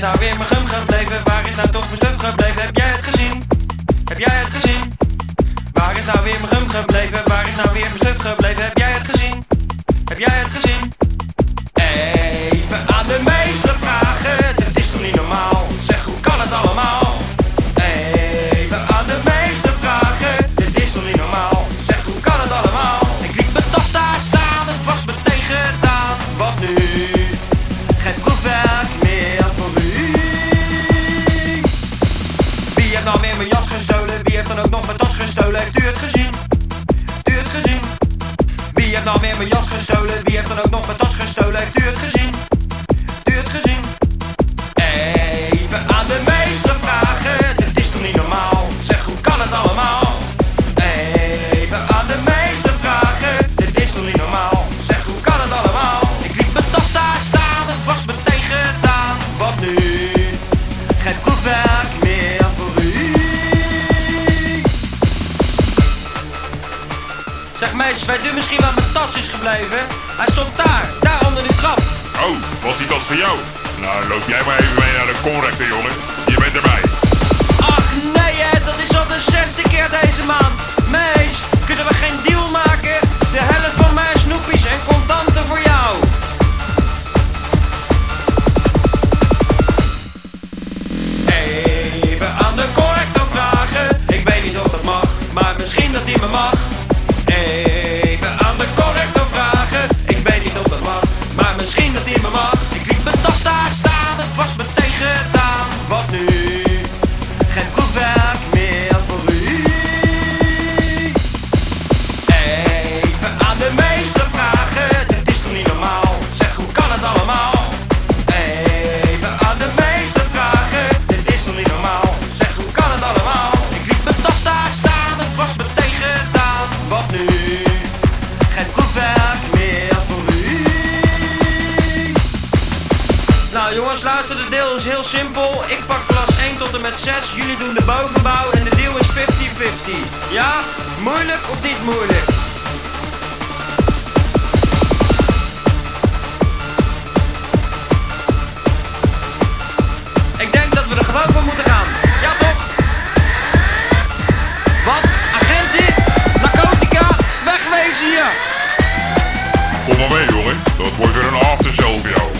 nou weer mijn gum gebleven? Waar is nou toch mijn stuf gebleven? Heb jij het gezien? Heb jij het gezien? Waar is nou weer mijn gum gebleven? Waar is nou weer mijn Wie heeft nou weer mijn jas gestolen? Wie heeft dan ook nog mijn tas gestolen? Heeft u het gezien? Heeft u het gezien? Even aan de meester vragen, dit is toch niet normaal? Zeg, hoe kan het allemaal? Zeg meisjes, weet u misschien waar mijn tas is gebleven? Hij stond daar, daar onder die trap. Oh, was die tas voor jou? Nou, loop jij maar even mee naar de conrector, jongen. Je bent erbij. Ach nee hè, dat is al de zesde keer deze maand. Mees, kunnen we geen deal maken? De helft van mijn snoepies en contanten voor jou. Even aan de corrector vragen. Ik weet niet of dat mag, maar misschien dat hij me mag. Nou jongens, luister, de deel is heel simpel. Ik pak klas 1 tot en met 6, jullie doen de bovenbouw en de deal is 50-50. Ja? Moeilijk of niet moeilijk? Ik denk dat we er gewoon voor moeten gaan. Ja toch? Wat? Agentie? Narcotica? Wegwezen hier! Kom maar mee jongen, dat wordt weer een aftershow voor jou.